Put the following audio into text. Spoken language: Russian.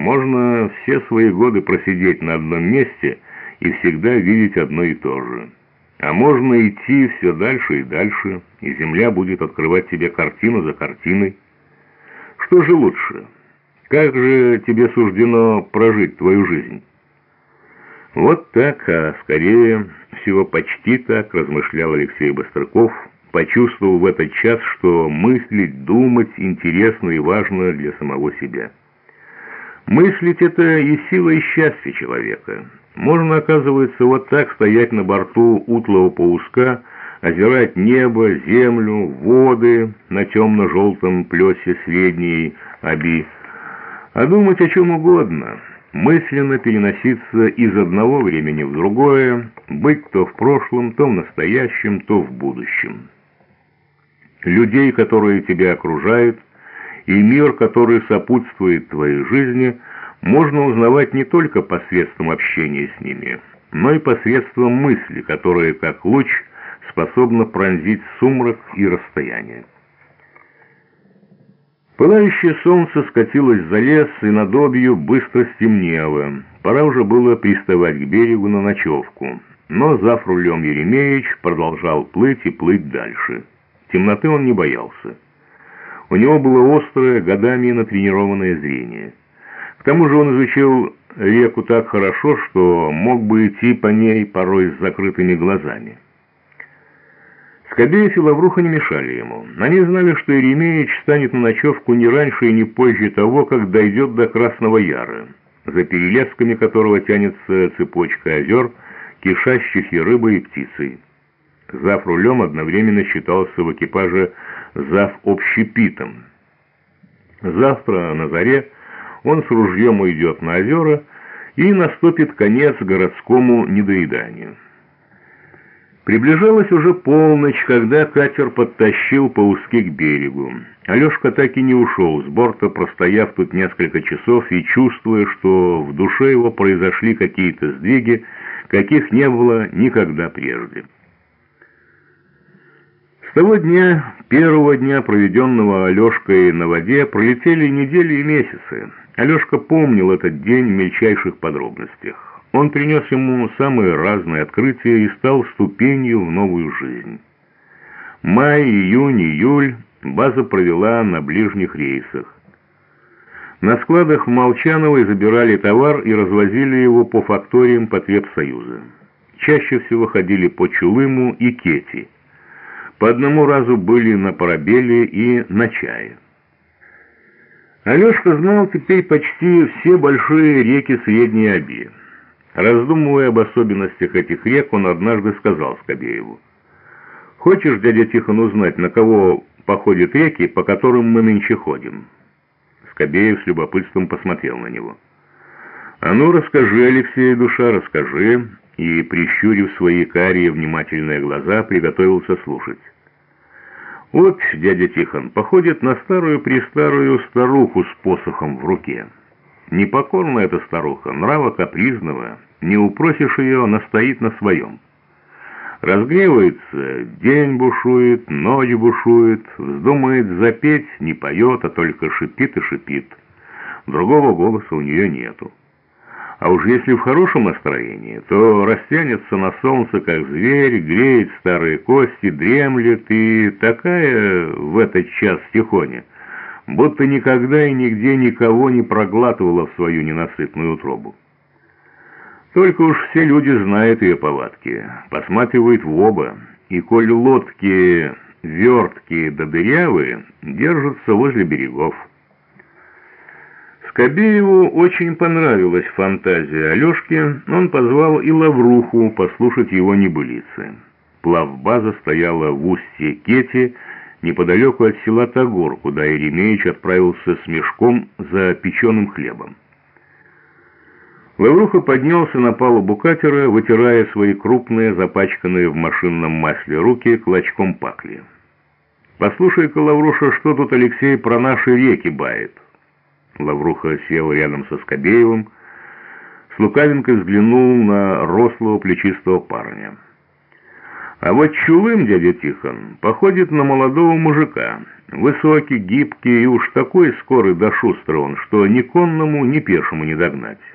Можно все свои годы просидеть на одном месте и всегда видеть одно и то же. А можно идти все дальше и дальше, и земля будет открывать тебе картину за картиной. Что же лучше? Как же тебе суждено прожить твою жизнь? Вот так, а скорее всего почти так, размышлял Алексей Быстрыков, почувствовав в этот час, что мыслить, думать интересно и важно для самого себя. Мыслить — это и сила, и счастье человека. Можно, оказывается, вот так стоять на борту утлого пауска, озирать небо, землю, воды на темно-желтом плесе средней оби, а думать о чем угодно, мысленно переноситься из одного времени в другое, быть то в прошлом, то в настоящем, то в будущем. Людей, которые тебя окружают, и мир, который сопутствует твоей жизни, можно узнавать не только посредством общения с ними, но и посредством мысли, которая, как луч, способна пронзить сумрак и расстояние. Пылающее солнце скатилось за лес, и над обью быстро стемнело. Пора уже было приставать к берегу на ночевку. Но за рулем Еремеевич продолжал плыть и плыть дальше. Темноты он не боялся. У него было острое, годами натренированное зрение. К тому же он изучил реку так хорошо, что мог бы идти по ней порой с закрытыми глазами. Скобеев и Лавруха не мешали ему. Они знали, что Еремеевич станет на ночевку не раньше и не позже того, как дойдет до Красного Яра, за перелесками которого тянется цепочка озер, кишащих и рыбой, и птицей. Зав рулем одновременно считался в экипаже зав общепитом. Завтра на заре он с ружьем уйдет на озера и наступит конец городскому недоеданию. Приближалась уже полночь, когда катер подтащил по узки к берегу. Алешка так и не ушел с борта, простояв тут несколько часов и чувствуя, что в душе его произошли какие-то сдвиги, каких не было никогда прежде. Того дня, первого дня, проведенного Алешкой на воде, пролетели недели и месяцы. Алешка помнил этот день в мельчайших подробностях. Он принес ему самые разные открытия и стал ступенью в новую жизнь. Май, июнь, июль база провела на ближних рейсах. На складах Молчановой забирали товар и развозили его по факториям Потребсоюза. Чаще всего ходили по Чулыму и Кети. По одному разу были на Парабеле и на Чае. Алешка знал теперь почти все большие реки Средней Оби. Раздумывая об особенностях этих рек, он однажды сказал Скобееву, «Хочешь, дядя Тихон, узнать, на кого походят реки, по которым мы нынче ходим?» Скобеев с любопытством посмотрел на него. «А ну, расскажи, Алексей, душа, расскажи», и, прищурив свои карие внимательные глаза, приготовился слушать. «Вот, дядя Тихон, походит на старую-престарую старуху с посохом в руке». Непокорная эта старуха, нрава капризного, не упросишь ее, она стоит на своем. Разгневается, день бушует, ночь бушует, вздумает запеть, не поет, а только шипит и шипит. Другого голоса у нее нету. А уж если в хорошем настроении, то растянется на солнце, как зверь, греет старые кости, дремлет, и такая в этот час тихоня, будто никогда и нигде никого не проглатывала в свою ненасытную утробу. Только уж все люди знают ее повадки, посматривают в оба, и коль лодки верткие да дырявые, держатся возле берегов. Скобееву очень понравилась фантазия Алешки, он позвал и Лавруху послушать его небылицы. Плавбаза стояла в устье Кети, неподалеку от села Тагор, куда Еремеевич отправился с мешком за печеным хлебом. Лавруха поднялся на палубу катера, вытирая свои крупные, запачканные в машинном масле руки клочком пакли. «Послушай-ка, Лавруша, что тут Алексей про наши реки бает?» Лавруха сел рядом со Скобеевым, с лукавинкой взглянул на рослого плечистого парня. А вот Чулым, дядя Тихон, походит на молодого мужика. Высокий, гибкий и уж такой скорый да шустрый он, что ни конному, ни пешему не догнать.